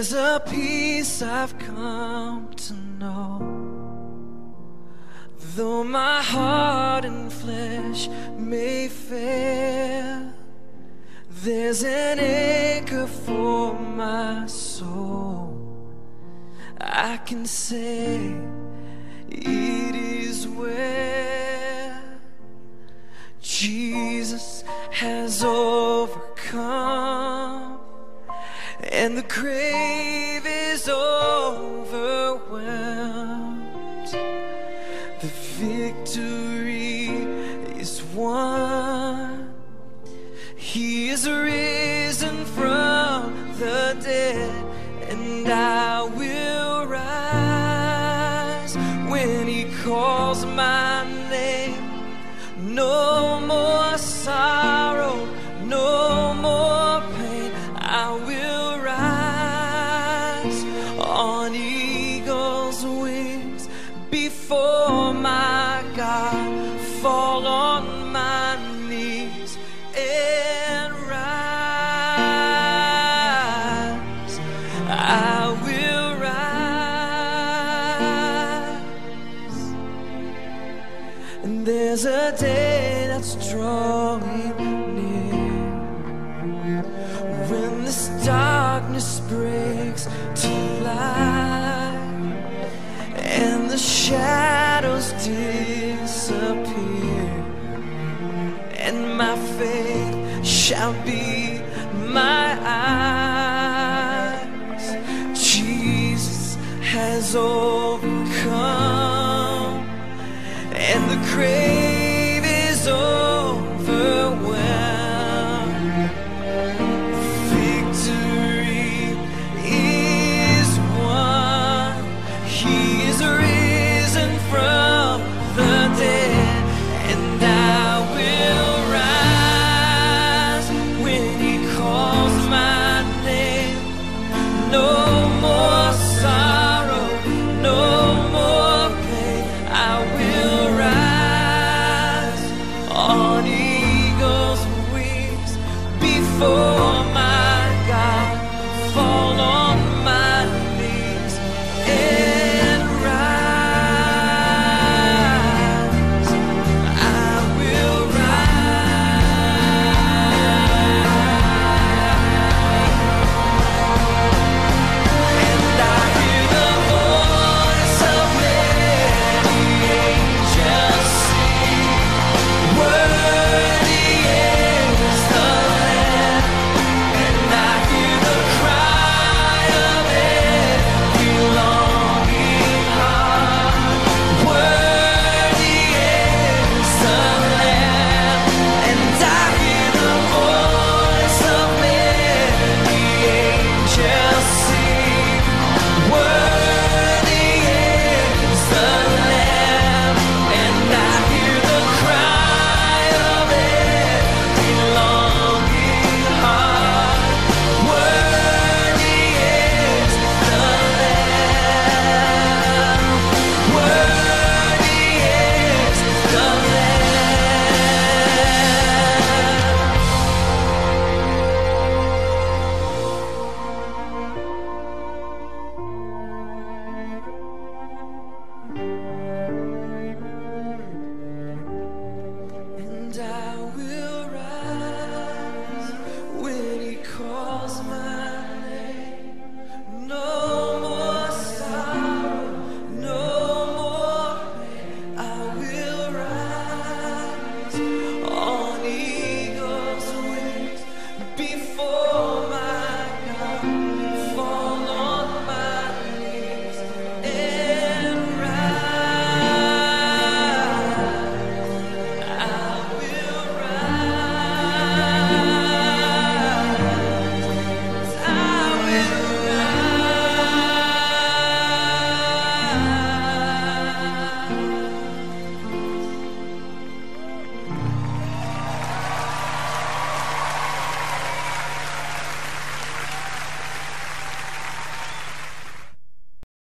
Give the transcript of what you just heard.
There's a peace I've come to know. Though my heart and flesh may fail, there's an anchor for my soul. I can say it is well. Jesus has overcome, and the grave is overwhelmed. The victory is won. He is risen from the dead, and I will rise when He calls my name. No on eagle's wings before my God. Fall on my knees and rise. I will rise. And there's a day that's drawing near when this darkness breaks and the shadows disappear and my faith shall be my eyes. Jesus has overcome,